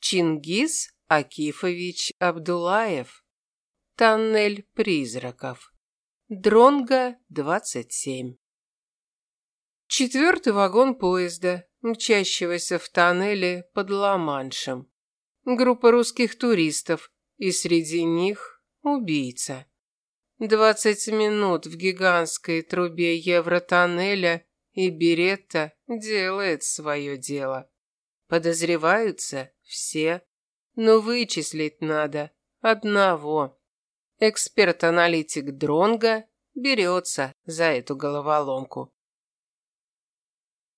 Чингис Акифович Абдулаев. Тоннель призраков. Дронга 27. Четвертый вагон поезда, мчащегося в тоннеле под Ла-Маншем. Группа русских туристов, и среди них убийца. Двадцать минут в гигантской трубе Евротоннеля, и Беретта делает свое дело. Подозреваются все, но вычислить надо одного. Эксперт-аналитик Дронга берется за эту головоломку.